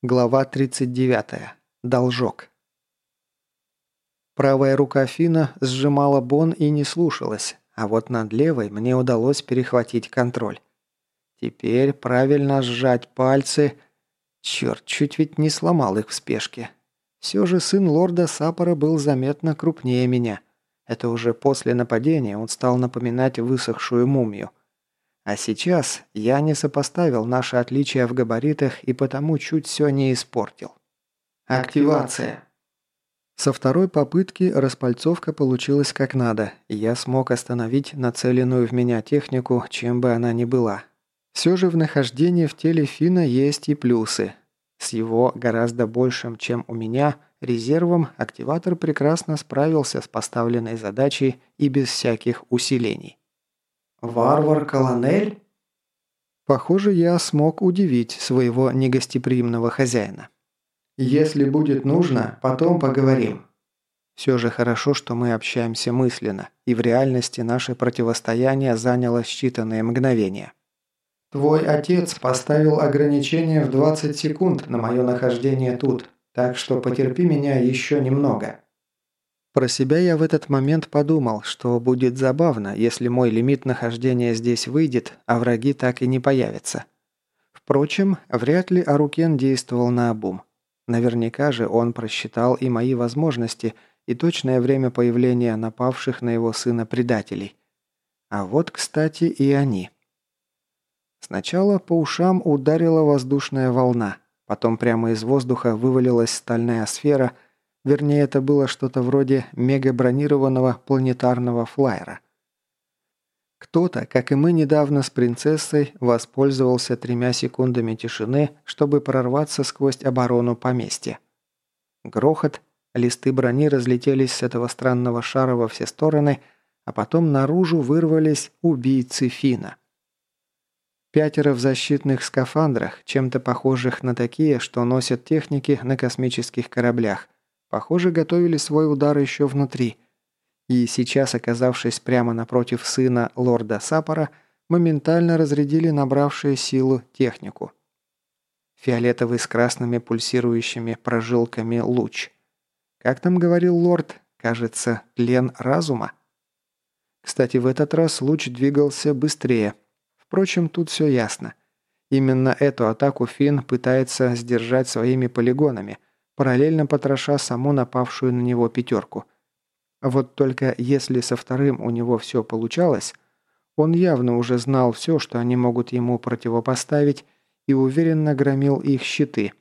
Глава 39. Должок. Правая рука Фина сжимала бон и не слушалась, а вот над левой мне удалось перехватить контроль. Теперь правильно сжать пальцы. Черт, чуть ведь не сломал их в спешке. Все же сын лорда Сапора был заметно крупнее меня. Это уже после нападения он стал напоминать высохшую мумию. А сейчас я не сопоставил наши отличия в габаритах и потому чуть все не испортил. Активация. Со второй попытки распальцовка получилась как надо, и я смог остановить нацеленную в меня технику, чем бы она ни была. Все же в нахождении в теле Фина есть и плюсы. С его гораздо большим, чем у меня, резервом активатор прекрасно справился с поставленной задачей и без всяких усилений. «Варвар-колонель?» Похоже, я смог удивить своего негостеприимного хозяина. «Если будет нужно, потом поговорим». Все же хорошо, что мы общаемся мысленно, и в реальности наше противостояние заняло считанные мгновения. «Твой отец поставил ограничение в 20 секунд на мое нахождение тут, так что потерпи меня еще немного». Про себя я в этот момент подумал, что будет забавно, если мой лимит нахождения здесь выйдет, а враги так и не появятся. Впрочем, вряд ли Арукен действовал на обум. Наверняка же он просчитал и мои возможности, и точное время появления напавших на его сына предателей. А вот, кстати, и они. Сначала по ушам ударила воздушная волна, потом прямо из воздуха вывалилась стальная сфера – Вернее, это было что-то вроде мегабронированного планетарного флайера. Кто-то, как и мы недавно с принцессой, воспользовался тремя секундами тишины, чтобы прорваться сквозь оборону поместья. Грохот, листы брони разлетелись с этого странного шара во все стороны, а потом наружу вырвались убийцы Фина. Пятеро в защитных скафандрах, чем-то похожих на такие, что носят техники на космических кораблях – Похоже, готовили свой удар еще внутри. И сейчас, оказавшись прямо напротив сына лорда Сапора, моментально разрядили набравшие силу технику. Фиолетовый с красными пульсирующими прожилками луч. Как там говорил лорд, кажется, тлен разума. Кстати, в этот раз луч двигался быстрее. Впрочем, тут все ясно. Именно эту атаку Финн пытается сдержать своими полигонами – параллельно потроша саму напавшую на него пятерку. Вот только если со вторым у него все получалось, он явно уже знал все, что они могут ему противопоставить, и уверенно громил их щиты,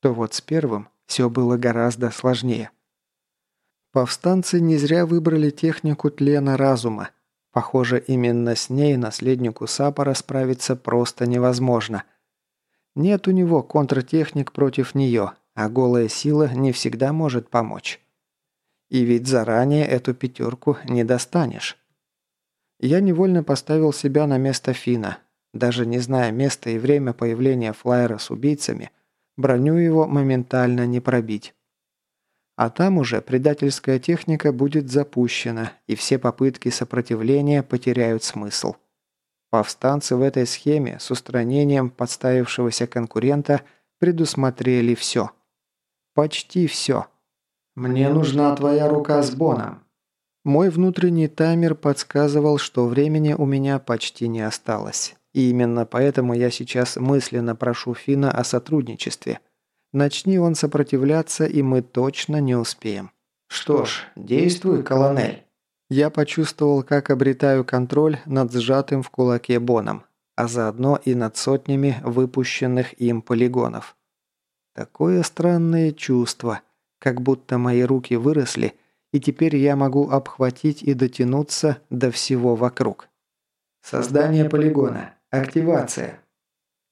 то вот с первым все было гораздо сложнее. Повстанцы не зря выбрали технику тлена разума. Похоже, именно с ней наследнику Сапора справиться просто невозможно. Нет у него контртехник против нее, а голая сила не всегда может помочь. И ведь заранее эту пятерку не достанешь. Я невольно поставил себя на место Фина. Даже не зная место и время появления флайера с убийцами, броню его моментально не пробить. А там уже предательская техника будет запущена, и все попытки сопротивления потеряют смысл. Повстанцы в этой схеме с устранением подставившегося конкурента предусмотрели все – Почти все. Мне нужна твоя рука с Боном. Мой внутренний таймер подсказывал, что времени у меня почти не осталось. И именно поэтому я сейчас мысленно прошу Фина о сотрудничестве. Начни он сопротивляться, и мы точно не успеем. Что ж, действуй, колонель. Я почувствовал, как обретаю контроль над сжатым в кулаке Боном, а заодно и над сотнями выпущенных им полигонов. Такое странное чувство, как будто мои руки выросли, и теперь я могу обхватить и дотянуться до всего вокруг. Создание полигона. Активация.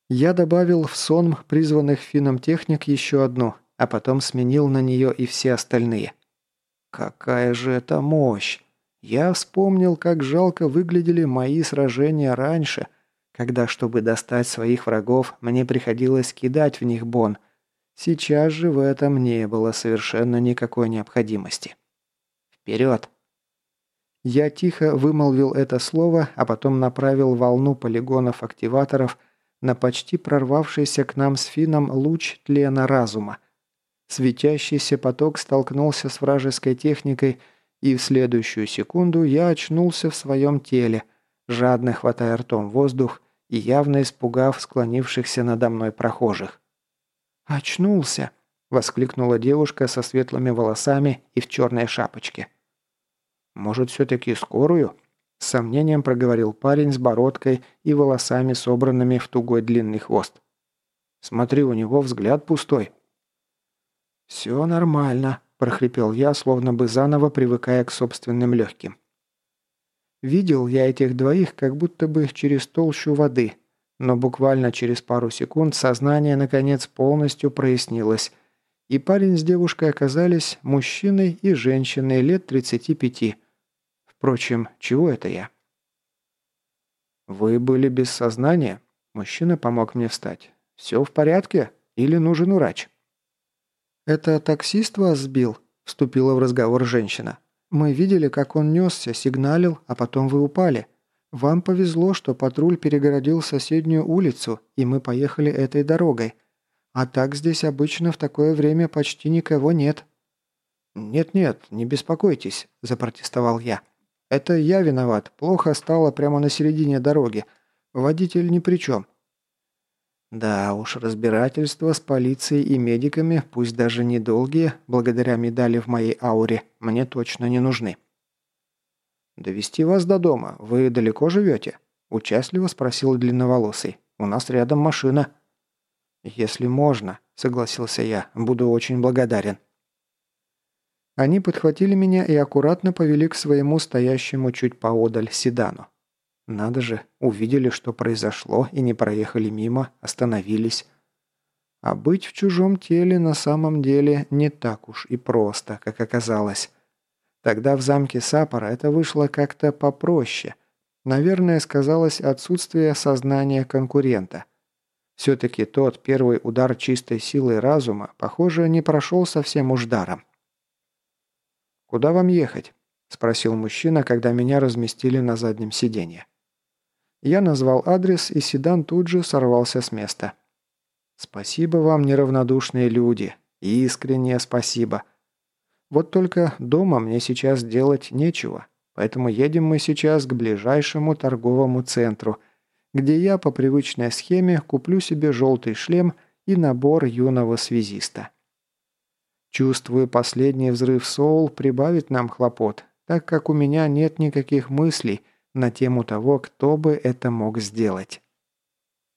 Я добавил в сон призванных финном техник еще одну, а потом сменил на нее и все остальные. Какая же это мощь! Я вспомнил, как жалко выглядели мои сражения раньше, когда, чтобы достать своих врагов, мне приходилось кидать в них бон – Сейчас же в этом не было совершенно никакой необходимости. Вперед! Я тихо вымолвил это слово, а потом направил волну полигонов-активаторов на почти прорвавшийся к нам с Фином луч тлена разума. Светящийся поток столкнулся с вражеской техникой, и в следующую секунду я очнулся в своем теле, жадно хватая ртом воздух и явно испугав склонившихся надо мной прохожих. «Очнулся!» – воскликнула девушка со светлыми волосами и в черной шапочке. «Может, все-таки скорую?» – с сомнением проговорил парень с бородкой и волосами, собранными в тугой длинный хвост. «Смотри, у него взгляд пустой». «Все нормально», – прохрипел я, словно бы заново привыкая к собственным легким. Видел я этих двоих как будто бы через толщу воды, но буквально через пару секунд сознание наконец полностью прояснилось, и парень с девушкой оказались мужчиной и женщиной лет 35. Впрочем, чего это я? «Вы были без сознания?» Мужчина помог мне встать. «Все в порядке? Или нужен врач?» «Это таксист вас сбил?» – вступила в разговор женщина. Мы видели, как он несся, сигналил, а потом вы упали. Вам повезло, что патруль перегородил соседнюю улицу, и мы поехали этой дорогой. А так здесь обычно в такое время почти никого нет». «Нет-нет, не беспокойтесь», – запротестовал я. «Это я виноват. Плохо стало прямо на середине дороги. Водитель ни при чем. Да уж, разбирательства с полицией и медиками, пусть даже недолгие, благодаря медали в моей ауре, мне точно не нужны. «Довести вас до дома. Вы далеко живете?» – участливо спросил длинноволосый. «У нас рядом машина». «Если можно», – согласился я, – «буду очень благодарен». Они подхватили меня и аккуратно повели к своему стоящему чуть поодаль седану. Надо же, увидели, что произошло, и не проехали мимо, остановились. А быть в чужом теле на самом деле не так уж и просто, как оказалось. Тогда в замке Сапора это вышло как-то попроще. Наверное, сказалось отсутствие сознания конкурента. Все-таки тот первый удар чистой силы разума, похоже, не прошел совсем уж даром. «Куда вам ехать?» – спросил мужчина, когда меня разместили на заднем сиденье. Я назвал адрес, и седан тут же сорвался с места. «Спасибо вам, неравнодушные люди. Искреннее спасибо. Вот только дома мне сейчас делать нечего, поэтому едем мы сейчас к ближайшему торговому центру, где я по привычной схеме куплю себе желтый шлем и набор юного связиста. Чувствую, последний взрыв Соул прибавит нам хлопот, так как у меня нет никаких мыслей – на тему того, кто бы это мог сделать.